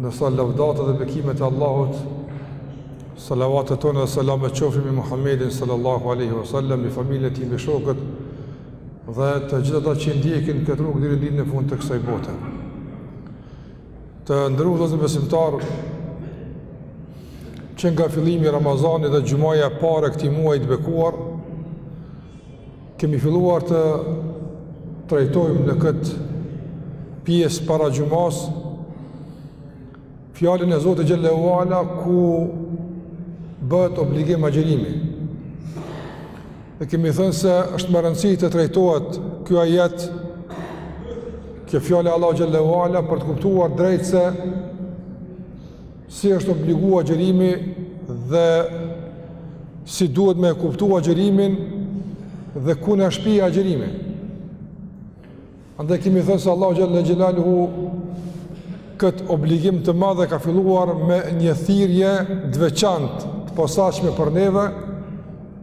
Ndërsa lavdatat dhe bekimet e Allahut, salavatet tona dhe selamet qofshin mbi Muhammedin sallallahu alaihi wasallam, mbi familjen e tij, mbi shokët dhe të gjithë ata që ndjekin këtë rrugë deri në ditën e fundit të kësaj bote. Të nderuar vëllezër besimtarë, që nga fillimi i Ramazanit dhe xhumaja e parë e këtij muaji të bekuar, Kemi filluar të trajtojmë në këtë pjesë para xhumasë fjalën e Zotit xhelle ve ala ku bëhet obligim agjërimi. Dhe kemi thënë se është me rëndësi të trajtohet ky ajet kjo fjala e Allahut xhelle ve ala për të kuptuar drejt se si është obligu agjërimi dhe si duhet me e kuptu agjërimin dhe ku na shpie agjërimi. Andaj kemi thënë se Allahu xhelle xhelaluhu këtë obligim të madh e ka filluar me një thirrje të veçantë të posaçme për neve,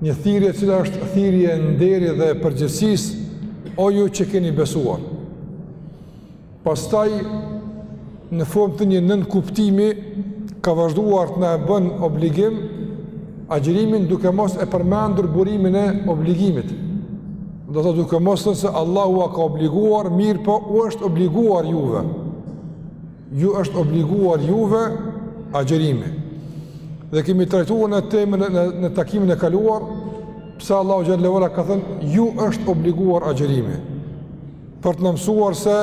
një thirrje e cila është thirrje nderi dhe përgjegjësie, o ju që keni besuar. Pastaj, në formë të një nënkuptimi, ka vazhduar të na e bën obligim agjërimin duke mos e përmendur burimin e obligimit. Do të thotë duke mos thënë se Allahu ua ka obliguar, mirëpo u është obliguar juve. Ju është obliguar juve agjërimi. Dhe kemi trajtuar në temën në, në takimin e kaluar, pse Allahu xhelle ve ala ka thënë, ju është obliguar agjërimi. për të na mësuar se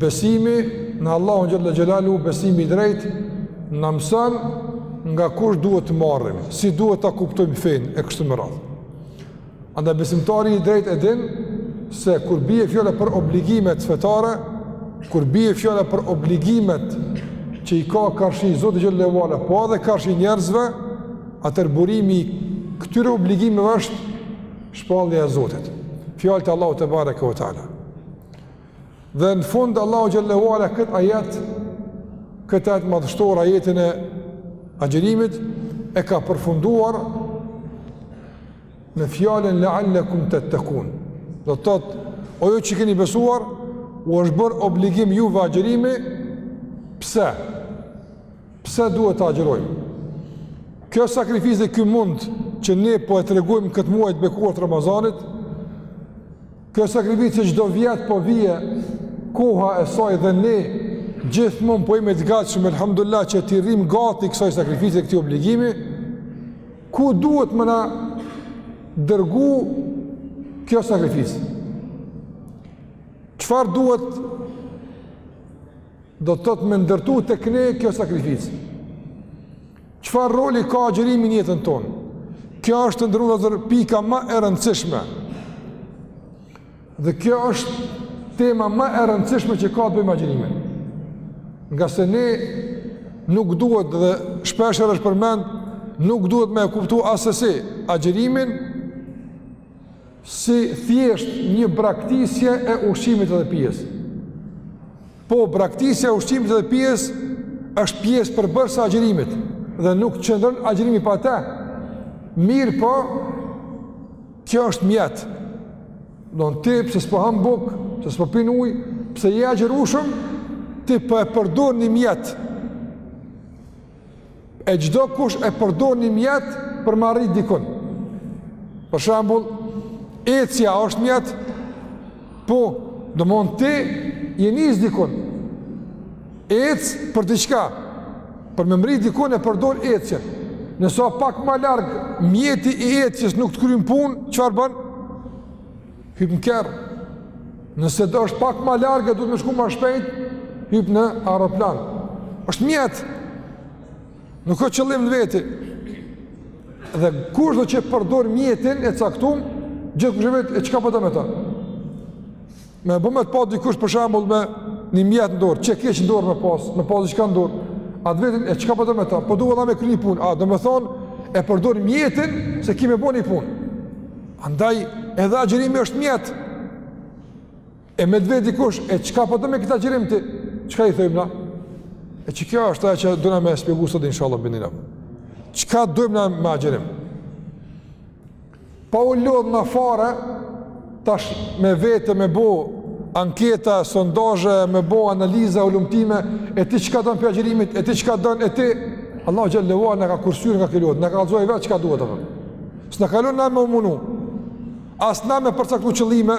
besimi në Allahun xhelle xhelaluhu, besimi i drejtë na mëson nga kush duhet të marrim, si duhet ta kuptojmë fenë e kështu me radhë. Andaj besimtari i drejtë e din se kur bie fjala për obligimet fetare, kur bie fjala për obligimet që i ka karshi Zotit xhelle ve ala, po edhe karshi njerëzve, atëherë burimi i këtyre obligimeve është Shpallja e Zotit, fjalët e Allahut tebareke ve teala. Dhe në fund Allahu xhelle ve ala këtë ajet, këtë ajet madhështor ajetin e agjërimit e ka përfunduar me fjalën la'allakum tattaqun. Do të thotë, o ju që keni besuar, u është bërë obligim juve agjërimi, pse? Pse duhet të agjërojmë? Kjo sakrificë dhe ky mund që ne po e tregojmë këtë muaj të bekuar të Ramazanit, kjo sakrificë që çdo vjet po vjen koha e saj dhe ne gjithmonë po jemi të gatshëm, alhamdulillah që t'i rrimë gati kësaj sakrifice dhe këtij obligimi, ku duhet me na dërgu kjo sakrificë? Çfarë duhet Do thotë me ndërtu tek ne kjo sakrificë. Çfarë roli ka agjërimi n'jetën tonë? Kjo është ndër to edhe pika ma e rëndësishme. Dhe kjo është tema ma e rëndësishme që ka të bëjë me agjërimin. Ngase ne nuk duhet dhe shpeshherë është përmend nuk duhet me e kuptu asesi agjërimin si thjesht një braktisje e ushqimit dhe pijes. Po, braktisja e ushqimit dhe pijes është pjesë përbërëse e agjërimit dhe nuk qëndron agjërimi pa te. Mirëpo, kjo është mjet. Domethënë ti, pse s'po han bukë, pse s'po pin ujë, pse je agjërueshëm, ti po e përdor një mjet. E çdokush e përdor një mjet për me arrit dikun. Për shembull, ecja është mjet po domethënë ti je nisë dikun. Ec për diçka. Për me mrri dikun e përdor ecjen. Nëse o pak ma larg mjeti i ecjes nuk të kryen punë, çfarë bën? hyp në kerr. Nëse është pak ma larg e duhet me shku ma shpejt, hyp në aeroplan. Është mjet. Nuk o qëllim n'veti. Dhe kushdo që e përdor mjetin e caktum, gjithkush e vet e çka po do me to. Me bo me të pa dikush për shembull me një mjet në dorë, çekiç në dorë me pas, me pas diçka në dorë. A të vetin e çka po do me to? Po du me kry ni punë. A domethonë e përdor mjetin se ki me bo një punë. Andaj edhe agjërimi është mjet. E me t'vet dikush, e çka po do me këtë agjërim ti? Çka i thojmë na? E qe kjo është ajo që dona me shpjegu sot, inshallah, biidhnilah. Çka dojmë na me agjërim? Pa u lodhë na fare, tash me vet, me bo anketa, sondazhe, me bo analiza, hulumtime, e ti çka don prej agjërimit, e ti çka don, e ti... Allahu xhele ve ala na ka kursy nga kjo lodhje, na kallëzoi vetë çka duhet të përë. S'na ka lon na me u munu, as na me përcaktu qëllime,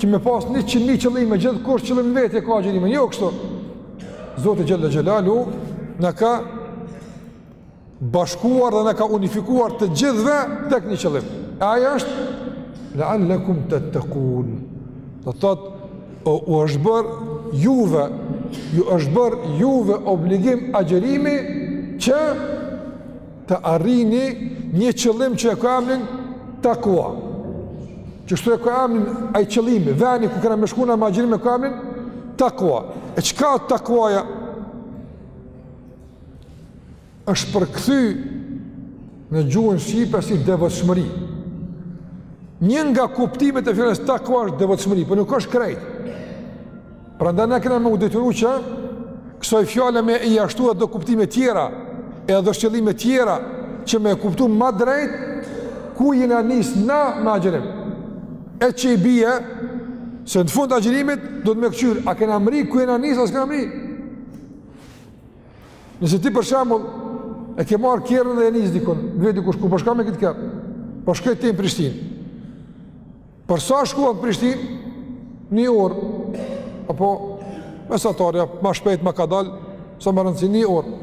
që me pas një mijë qëllime, gjithkush qëllim t'vetin e ka agjërimin, jo kështu. Zoti xhele xhelaluhu na ka bashkuar dhe na ka unifikuar të gjithëve tek një qëllim. E ai është, lealekum tettekun. Do të thotë, o, u është bërë juve, ju është bërë juve obligim agjërimi që të arrini një qëllim që e ka emrin takua. Qështu e ka emrin ai qëllimi, veni ku kena me shku na me agjërim e ka emrin takua. E çka o takuaja? është përkëthy në gjuhën shqipe si devotshmëri. Një nga kuptimet e fjalës takua është devotshmëri, po nuk është krejt. Prandaj na kena me u detyru që kësoj fjale me ia shtu edhe kuptime tjera, edhe shtjellime tjera, që me e kuptu ma drejt, ku jena nis na me agjërim. E që i bje, se në fund të agjërimit, duhet me këqyr, a kena mri, ku jena nis, a s'kena mri. Nëse ti për shembull, e ke marr kerrin dhe je nis dikun, t'vet dikush, ku po shkon me këtë kerr, po shkoj te në Prishtinë. Për sa shkon në Prishtinë? Një orë, apo mesatarja, ma shpejt, ma kadalë, s'a me rëndësi, një orë.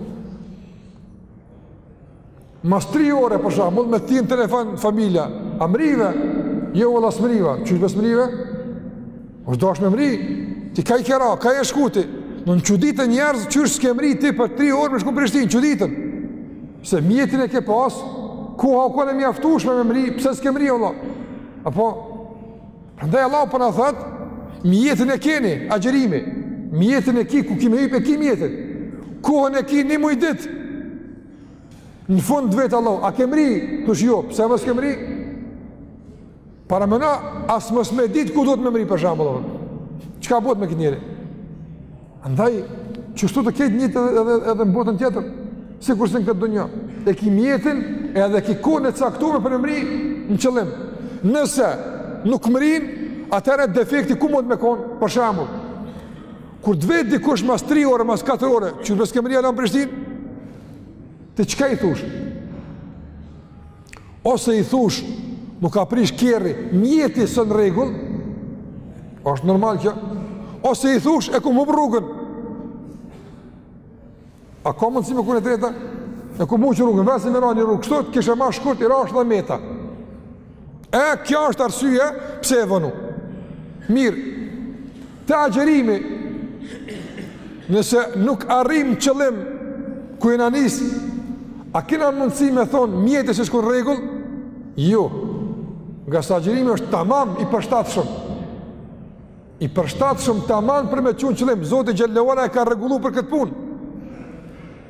Mas tri ore, për shembull, me t'thirr në telefon familja, a mrive? Jo, vëlla, s'mriva. Qysh be s'mrive? Është dashtë me mri, ti ka i ke ra, ka je shku ti. Në në çuditen njerëz, qysh s'ke mri ti për tri orë me shku n'Prishtinë, çuditen. Se mjetin e ke pas, koha u kon e mjaftushme me mri, pse s'ke mri, vëlla? E po, prandaj Allahu po na thotë, mjetin e keni, agjërimi, mjetin e ki, ku ki me hyp, e ki mjetin, kohën e ki një muj ditë, në fund t'vet Allahu, a ke mri, thush jo, pse mor s'ke mri? Paramendo, as mos me ditë ku duhet me mri për shembull, çka bohet me këtë njeri? Andaj, qeshtu të ketë njëjtë edhe, edhe, edhe në botën tjetër, sikurse në këtë dunja, e ki mjetin edhe ki kohën e caktume për me mri në qëllim. Nëse nuk mrin, atëherë defekti ku mundet me kon? Për shembull, kur t'vet dikush mas 3 ore, mas 4 ore, ç'u bë s'ke mri hala në Prishtinë? Ti çka i thush? Ose i thush, m'u ka prish kerri, mjeti s'o në rregull, është normal kjo, ose i thush, e kom hup rrugën, a ka mundësi me kon e treta, e kom huq rrugën, n'ven se me i ra ni rrugë, kështu të kishe ma shkurt, i rashë dhe meta, e kjo është arsye, pse je vonu, mirë, Te agjërimi, nëse nuk arrim qëllim ku jena nis, a kena mundësi me thonë mjeti s'ish kon rregull? Jo. Ngase agjërimi është tamam i përshtatshëm. I përshtatshëm tamam për me çu n' qëllim, Zoti xhele ve ala e ka rregullu për këtë punë.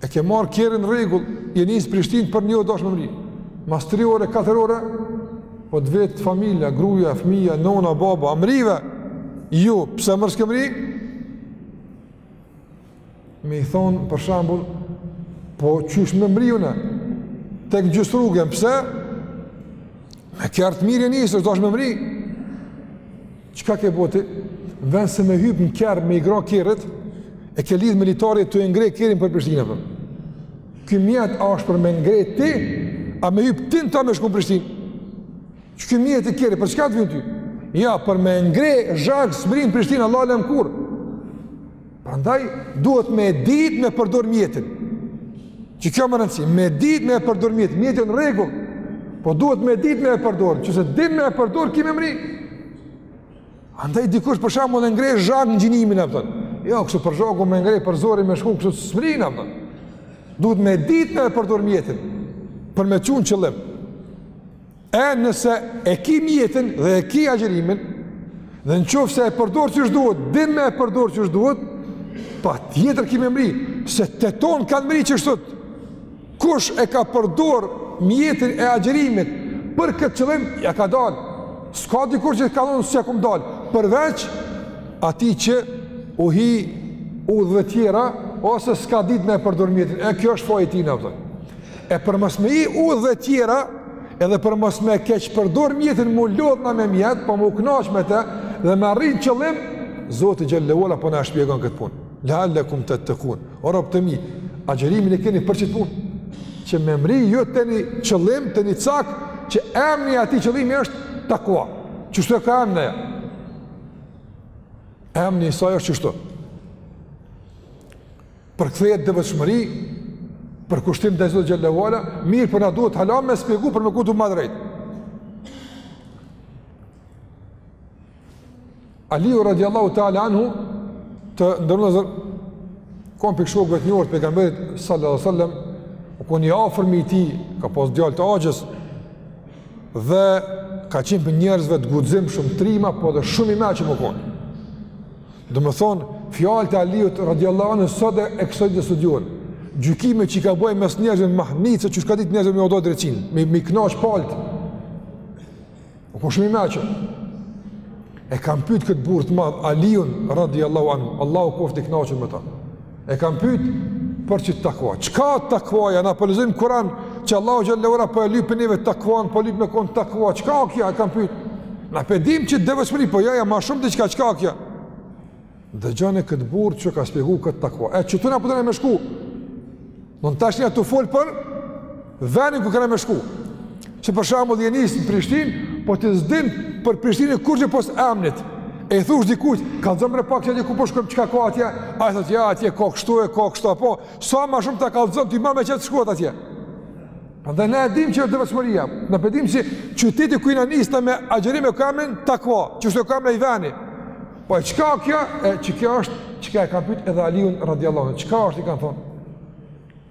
E ke marrë kerrin në rregull, je nis Prishtinë për një orë u dasht me mri. Mas tri ore, katër ore, po t'vet familja, gruja, fëmija, nona, baba, a mrive, jo, pse more s'ke mri? Me i thonë, për shembull, po qysh me mri une, tek gjysë rrugën, pse? Me kerr t'mirë je nis, është dashtë me mri. Çka ke bo ti? Vend se me hyp në kerr, me i gra kerrit, e ke lidhë me litar tu e ngre kerrin për Prishtinë, për. Ky mjet ashtë për me ngre ti, a me hypë ti në ta me shku në Prishtinë? Që ky mjet, kerri, për çka të vyn ty? Ja, për me ngre zhag s'mbrrin Prishtinë, Allahu alem kurr. Prandaj duhet me ditë me përdor mjetin. Qekjo me rëndësi, me ditë me përdor mjetin, mjeti o n'rregull. Po duhet me ditë me përdor, që nëse din me e përdor ki me mri. Andaj dikush për shembull e ngre zhag agjërimin, a kupton. Jo, kështu për zhagu me ngre për zori me shku kështu s'mrin, a kupton. Duhet me ditë me përdor mjetin për me çu n'qëllim. E nëse e ki mjetin dhe e ki agjerimin, dhe në qoftë se e përdor qysh duhet, din me e përdorë qysh duhet, patjetër ki me mri, se të tonë kanë mri qështu, kush e ka përdorë mjetin e agjerimit për këtë qëllim, ja ka dalë, s'ka dikush që ka thonë, s'ja kum dalë, përveç atij që u hi udhëve tjera, ose s'ka ditë me e përdorë mjetin, e kjo është faji i tina, a kupton. E për mos me hi udhëve tjera, edhe për mos me keqpërdor mjetin m'u lodh na me mjet, po m'u kënaq me të dhe me arri n'qëllim, Zoti xhel-le ve ala po na shpjegon këtë punë. La'allakum tattaqun. O rob të mi, agjerimin e keni për qit punë? Që me mri ju te një qëllim, te një cak, që emni i atij qëllimi është takua. Qështu e ka emnin e? Emni i saj është qështu. përkthehet devotshmëri përkushtim ndaj Zotit xhel-le ve ala, mirëpo na duhet hala me shpjegu për me kuptu ma drejt. Aliu radiallahu ta'ala anhu të nderum vllezër, u kon prej shokëve të njohur të pejgamberit sallallahu alejhi ve sallam u kon i afërm i tij, ka pas djalë të axhës dhe ka qenë prej njerëzve të guximshëm trima po edhe shumë i meçëm u kon Domethonë, fjalët e Aliut radiallahu anhu, sot e kësaj dite studiohen, gjykime që i ka bo mes njerëzve mahnitëse, qysh ka ditë njerëzve me ua da drejtësinë, me, me i knaqë palët. U kon shumë i meçëm. E kanë pytë këtë burrë të madh, Aliun radiallahu anhu, Allahu koftë i knaqun me ta. E kanë pyet për qit takua. Çka takuaja, na po lexojmë Kur'an, që Allahu xhel-le ve ala po e lyp pi neve takuan, po lyp me kon takua. Çka o kjo? E kanë pyet. Na pe dimë që devotshmëri po jo jo ma shumë diçka çka kjo. Dëgjoni kët burr qysh ka shpjegu kët takua. E qëtu na po dona me shku. Domethonë tash jam tu fol për Venin ku kena me shku. Qe për shembull je nisë në Prishtin, po ti s'din për Prishtinën kurgjo pos emnit. E i thush dikujt, kallzom bre pak që një ku po shkojm çka ka atje, ai thot, jo atje ka kështu e ka kështu, apo, sa ma shumë të kallzon, ti ma me qejf shkon atje. Pra edhe ne e dim që është devotshmëria, ne po e dim që qyteti ku i në njësë në me agjerim e kamen, ta kva, që është e kamen e i veni. Po e çka kjo, e që kjo është, çka e ka pyt edhe Aliun radiallahu anhu, çka është i ka thonë,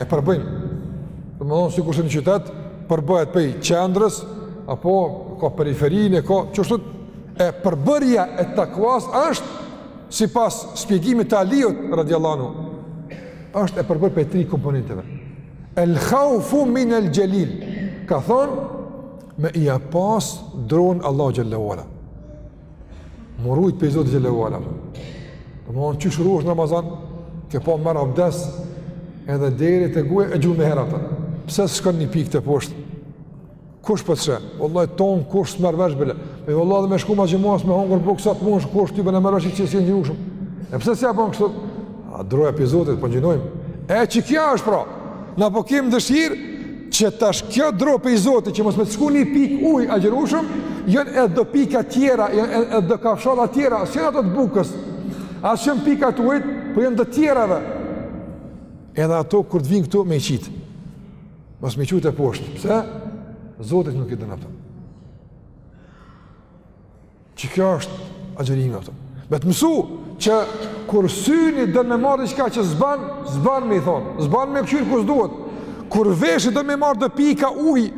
e përbëjnë. Domethonë, sikurse një qytet, përbëhet pej qendrës, apo ka periferinë e ka, qështu e përbërja e takvas është, sipas shpjegimit të Aliut, radiallahu anhu, është e përbër pej tri komponenteve. El khaufu min el xhelil, ka thonë, me ia pas dronë Allah xhele ue ala. Mu rujt pej Zotit xhele ue ala. Domethonë qysh ruhesh n'Ramazan, kur po merr abdes edhe deri te goja e çon një herë atë. Pse s'shkon një pikë teposhtë? Kush po të sheh? Vallahi tonë, kush s'merr vesh bile. Po vallahi edhe me shku mas xhumasë me hongër bukë, sa të mundsh, kush ty bile merr vesh që s'je ngjinushëm? E pse s'ia bën kështu? A droja pej Zotit, po ngjinojmë. E qe kjo është pra, na po kemi dëshirë që tash kjo droja pej Zotit, që mos me të shku një pikë uj agjërushëm, jonë edhe do pika tjera, jonë edhe do kafshalla tjera, s'jonë ato të bukës, as s'jonë pika të ujit, po jonë të tjerave. Edhe ato, kur të vinë këtu, me i qitë. Mos me i çu teposhtë. Pse? Zoti nuk i don ato. Qe kjo është agjërimi ato. Me të mësu që kur syni don me marrë diçka që s'ban, s'ban me i thonë, s'ban me këqyrë ku s'duhet. Kur veshi don me marrë do pika uj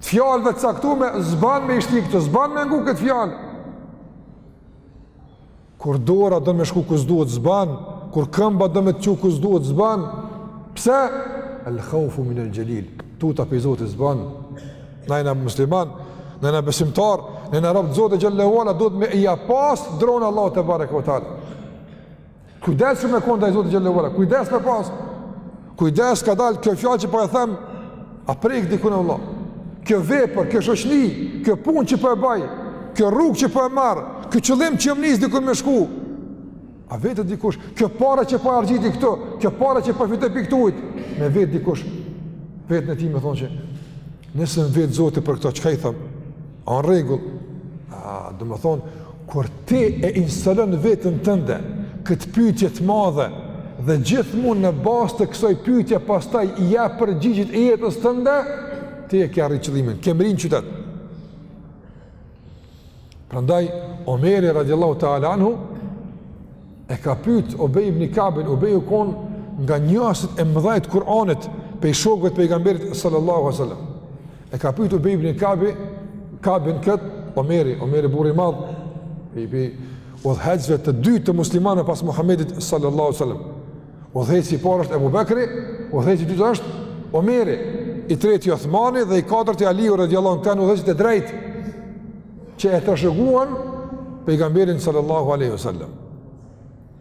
t'fjalëve të caktume, s'ban me i shti këtu, s'ban me ngu këtë fjalë. Kur dora do me shku ku s'duhet s'ban, kur këmba do me të çu ku s'duhet s'ban, pse? El khaufu min el xhelil, tuta pej Zotit s'ban, na jena musliman, na jena besimtar, na jena rob të Zotit xhele ue ala, duhet me ia pas dronë Allah tebareke ue teala. Kujdesshëm me kon ndaj Zotit xhele ue ala, kujdes me pas. Kujdes ka dalë kjo fjalë që po e them, a prek dikun e Allah. Kjo vepër, kjo shoqni, kjo punë që po e baj, kjo rrugë që po e marr, kjo qëllim që më nis dikun me shku. A vetë dikush, kjo para që po e harxhiti këtu, kjo para që po e fitoj pej ktuhit, me vetë dikush vetën e tij, me thonë që, nëse më vet Zoti për këto, çka i them? A në rregull? A, domethonë, kur ti e instalon veten tënde, këtë pytje të madhe, dhe gjithmonë në bazë të kësoj pytje, pastaj i jep përgjigjet e jetës tënde, ti e ke arri qëllimin, ke mrri n'qytet. Prandaj, Omeri radiallahu ta'ala anhu, e ka pyt Ubej ibn Kabin, Ubej u kon nga njohësit e mëdhaj të Kur'anit, pej shokëve të pejgamberit sallallahu a sallam. E ka pyet Ubej ibni Kabi, Kabin kët, Omeri, Omeri burri i madh, pej udhëheqësve të dytë të muslimanëve pas Muhamedit sallallahu alaihi wasallam. Udhëheqësi i parë është Ebu Bekri, udhëheqësi i dytë është Omeri, i treti Othmani dhe i katërti Aliu radhiyallahu anhu kanë udhëheqësit e drejtë që e trashëguan pejgamberin sallallahu alaihi wasallam.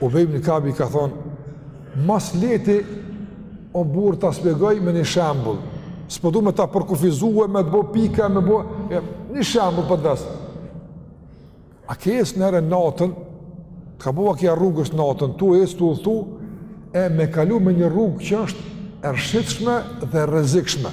Ubej ibn Kabi i ka thonë, ma s'lehti o burrë ta shpjegoj me një shembull, s'po du me ta përkufizue, me të bo pika, me bo, e, një shembull po ta qes. A ke ecë najherë natën, të ka bo vaki rrugës natën, tu ecë, tu udhtu, e me kalu me një rrugë që është e rrëshqitshme dhe e rrezikshme.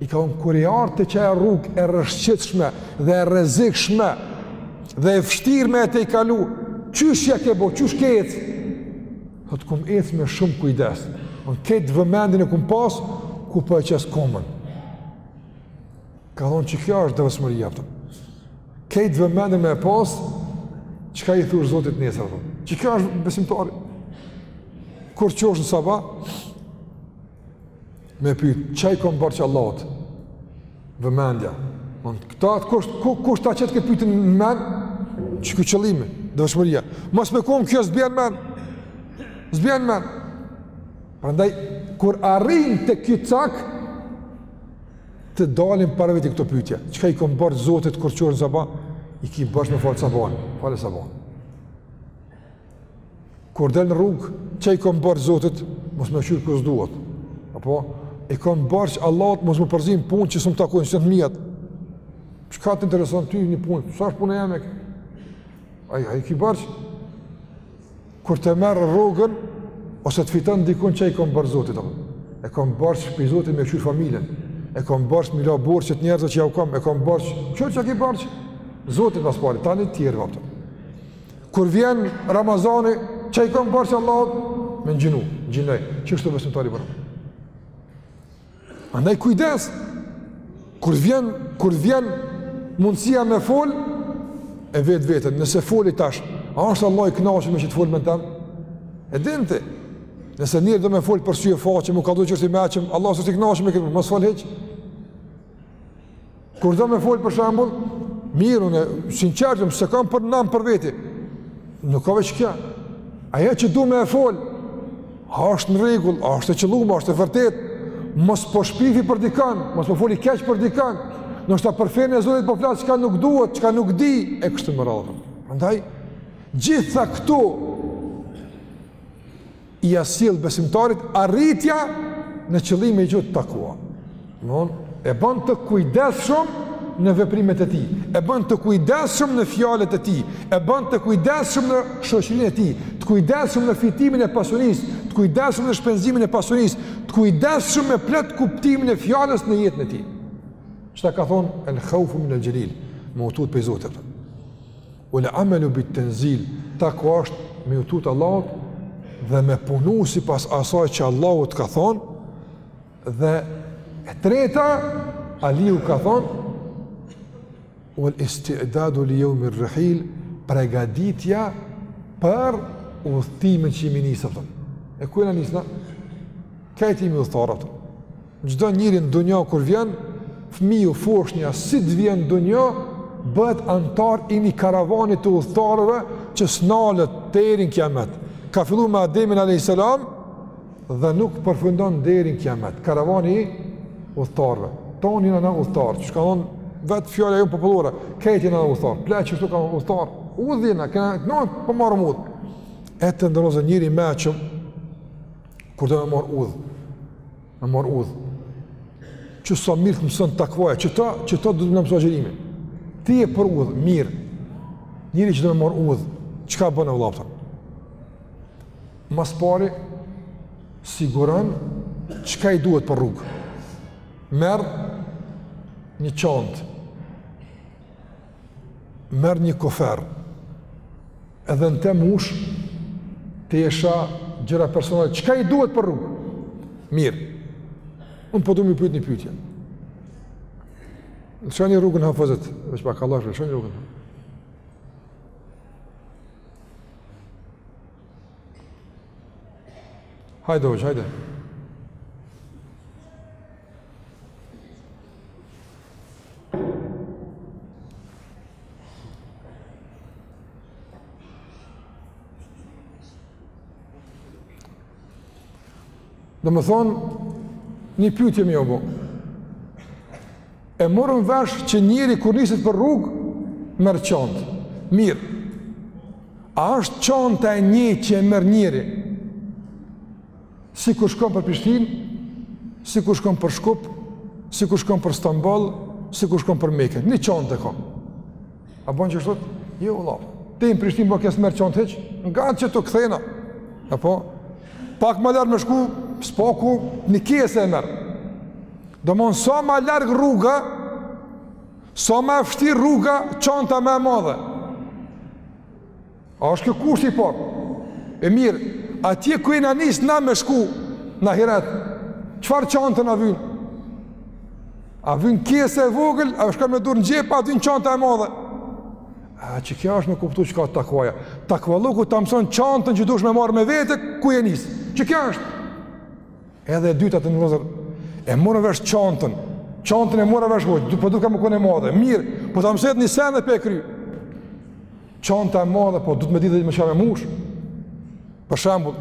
I ka thonë kur je ardhë te qajo rrugë e rrëshqitshme dhe e rrezikshme dhe e vështirë me e tejkalu, qysh ja ke bo, qysh ke ecë? Thotë kum ecë me shumë kujdes, unë kejt vëmendjen e kum pasë, ku po e qes komën. Ka thonë qikjo është devotshmëria. Kejt vëmendjen me e pasë, çka i thu Zotit nesër, qiky është besimtari. Kur çohesh në sabah, me pyet çka i kom borxh Allahut vëmendja në këta kush kush ta qet këtë pyetjen në mend qiky qëllimi devotshmëria mos me kon kjo s'bjen n'mend s'bjen n'mend prandaj kur arrin te ky cak të dalin para veti këto pyetje çka i kom borxh Zotit kur çohesh n'sabah i ki borxh me fal sabon fale sabon Kur del në rrugë, çka i kom borxh Zotit, mos me kqyrë ka s'duhet. Apo, i kom borxh Allahut mos m'u përzi n'punë që s'më takojnë, që të mjetë. Çka të intereson ty një punë, s'është punë e jemja? A e ki borxh? Kur të merr rrogën, ose të fiton dikun çka i kom borxh Zotit. Apo. E kom borxh pej Zotit me kqyrë familjen. E kom borxh me i la borxhet njerëzve që jau kom. E kom borxh, çka, çka i ki borxh? Zotit ma s'pari, tani tjerëve, apo. Kur vjen Ramazani, çka i kom borxh Allahut? Me ngjinu, ngjinoj, qishtu besimtari. Andaj kujdes, kur vjen, kur vjen mundësia me fol, e vet veten, nëse foli tash, a është Allahu i knaqun me qit fol, me qit temë? E din ti, nëse njeri do me fol për sy e faqe, m'u kallxu qi është i meçëm, Allahu s'është i knaqun me këtë, mos fol hiç. Kur do me folë për shambull, mirë unë, sinqertëm, se kam për namë për veti, nuk ka veç kjo. A ajo që du me e folë, a është në rregull, a është e qëllume, a është e vërtetë, mos po shpifi për dikan, mos po foli keq për dikan, ndoshta për fenë e Zotit po flas çka nuk duhet, çka nuk di, e kështu me radhë. Andaj, gjitha këto, ia sjell besimtarit arritja në qëllim e gjithë takua. Ajo e bën të kujdesshëm në veprimet e tij, e bën të kujdesshëm në fjalët e tij, e bën të kujdesshëm në shoqërinë e tij, të kujdesshëm në fitimin e pasurisë, të kujdesshëm në shpenzimin e pasurisë, të kujdesshëm me plot kuptimin e fjalës në jetën e tij. Qëta ka thonë, el khaufu min el gjelil, me u tut prej Zotit. Wal amalu bit tanzil, takua është me ju tut Allahut dhe me punu sipas asaj që Allahu të ka thonë. Dhe e treta, Aliu ka thonë wal isti'dadu li yawm ar-rahil, pregatitja për udhëtimin që jemi nisur. E ku jena nis na? Krejt jemi udhëtarë. Çdo njeri në dunja kur vjen, fëmiu, foshnja, si të vjen në dunja, bëhet anëtar i një karavani të udhëtarëve që s'nalet deri n'kiamet. Ka fillu me Ademin a.s. dhe nuk përfundon deri n'kiamet. Karavani i udhëtarëve. Tanë jena udhëtarë, çka thonë vetë fjala jonë popullore, krejt jena udhëtarë, pleqë që shtu ka udhëtarë, udhë jena, këna në këna në po marrim udhë. E të nderuar, njeri i meçëm, kur do me marrë udhë, Me marr udhë. Qe sa mirë të mëson takvaja, qëto, qëto do të na mësojë agjërimi. Ti je për udhë, mirë. Njeri që do me marr udhë, çka bën, vllazën? Ma së pari siguron çka i duhet për rrugë. Merr një çantë merr një kofer, edhe në te mbush tesha, gjëra personale, çka i duhet për rrugë? Mirë, unë po du me ju pyt një pytje. Lshoni rrugën hafëzit, veç pak, pash Allahun, lshoni rrugën hafëzit. Hajde, hajde. Domethënë, një pytje me jau bo. E morëm vesh që njeri kur niset për rrugë, merr çantë. Mirë. A është çanta e njëjtë që e merr njeri? Si kur shkon për Prishtinë, si kur shkon për Shkup, si kur shkon për Stamboll, si kur shkon për Mekën, një qantë e ka. A bon qeshtu? Jo, vallah. Te në Prishtinë po s'merr qantë hiç, ngat, që të kthehna. Apo, pak ma larg me shku, s'paku, një kese e merr. Domthon, sa ma larg rruga, sa ma e vshtirë rruga, qanta ma e madhe. A është kjo kushti i parë? E mirë, atje ku jena nis na me shku, në ahiret, çfarë qante na vyn? A vyn kese e vogël, a veç shkon me durë në xhep, a vyn qanta e madhe? A qekjo është me kuptu çka është takvaja. Takvallëku ta mëson qantën që duhesh me marrë me vete, kur je nisë. Qekjo është. Edhe e dyta, tani e mora vesh qantën, qantën e mora vesh hoxhë, po duhet me kon e madhe, mirë, po ta mësoj edhe një sen edhe pe kry. Çanta e madhe, po duhet me ditë edhe me qka me mush. Për shambull,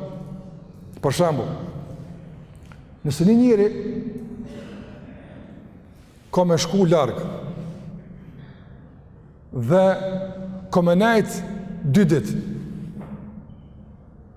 për shambull, nëse një njeri ka me shku larg dhe ka me nejtë dy ditë,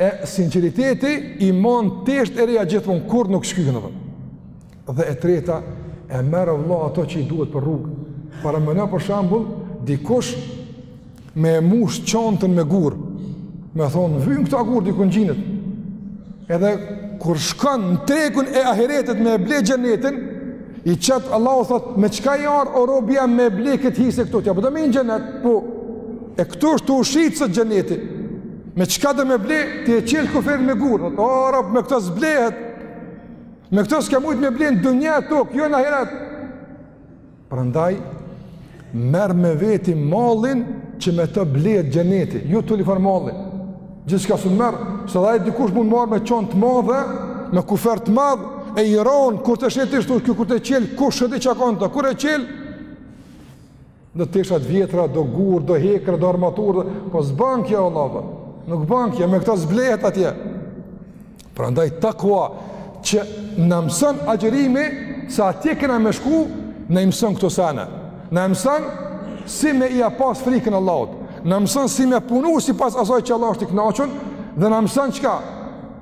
E sinqeriteti i mon teshtë e reja gjithmon, kurrë nuk shkyhen edhe. Dhe e treta, e merr vlla ato që i duhet për rrugë. Paramenone për shambull, dikush me e mush qantën me gurë, me thonë, vyjnë këta gurë dikun n'xhenet. Edhe kur shkon në tregun e ahiretit me e ble xhenetin, i qet Allahu, thotë, me qka je ardh o robi jem me e ble këtë hise këtu, ti a po do me hi në xhenet, po, e këtu është tu u shit sot xheneti, Me qka do me ble, ti e qel kuferin me gurë, o, oh, rob, me këta s'blehet, me këta s'ke mujtë me ble në dunja tokë, jo në ahiret. Prandaj, merre me veti mallin që me to blehet xheneti, jo turlifarë malli. Gjithçka s'u merr, se edhe ai dikush mund merr me qantë të madhe, me kufer të madh, e i ronë, kur ta sheh ti ashtu, kjo kur ta qelë, kushedi qka ka n'ta, kur e qel, Do tesha të vjetra, do gurë, do hekra, do armaturë, po s'bon kjo vallah, po. nuk bon kjo, me këta s'blehet atje. Prandaj takva që na mëson agjërimi, se atje kena me shku, na i mëson këto sene. Na i mëson si me ia pas frikën Allahut, na mëson si me punu sipas asaj që Allahu është i knaqun, dhe na mëson qka?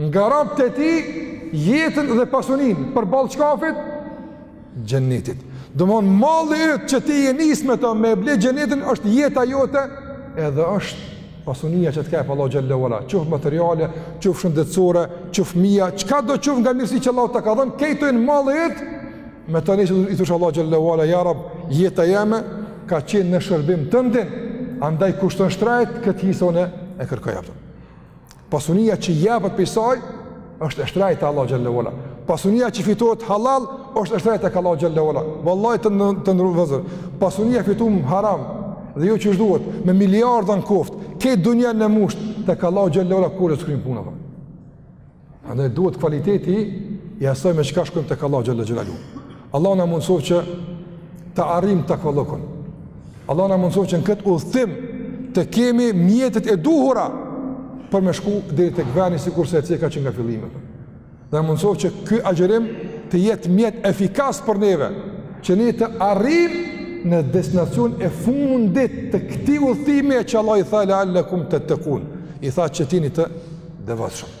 Nga robët e tij jetën dhe pasuninë përballë çkafit, xhenetit. Domthon malli yt që ti je nis me të me ble xhenetin është jeta jote edhe është pasunia që të ka Allahu xhelle ve ala, qoftë materiale, qoftë shëndetësore, qoftë fëmija, çkado qoftë nga mirësitë që Allahu ta ka dhënë, këto janë malli yt. Me tani që i thush Allahut xhelle ve ala ja Rab, jeta jeme ka qenë në shërbim tëndin, andaj kushton shtrajt këtë hisone e kërkoj atë. Pasunia që jepet prej saj është e shtrejtë te Allahu xhelle ve ala. Pasunia që fitohet hallall është e shtrejtë tek Allahu xhelle ve ala. Vallahi të, në, të nderum vllezër. Pasunia e fitume haram dhe jo qysh duhet, me miliarda n'koftë, këtë dunja ne mushtë, tek Allahu xhelle ve ala kërë të skrimë punëve. Andaj duhet kvaliteti i asaj me çka shkojmë tek Allahu xhel-le xhelaluhu. Allahu na mundësoftë që ta arrijmë takvallëkun. Allahu na mundësoftë që në këtë udhtim të kemi mjetet e duhura për me shku deri tek veni sikurse e cekëm që nga fillimi. Dhe na mundësoftë që ky agjërim të jetë mjet efikas për neve, që ne të arrijm në destinacionin e fundit të këtij udhëtimi që Allahu i tha lealekum tettekun. I tha që t'ini të devotshëm.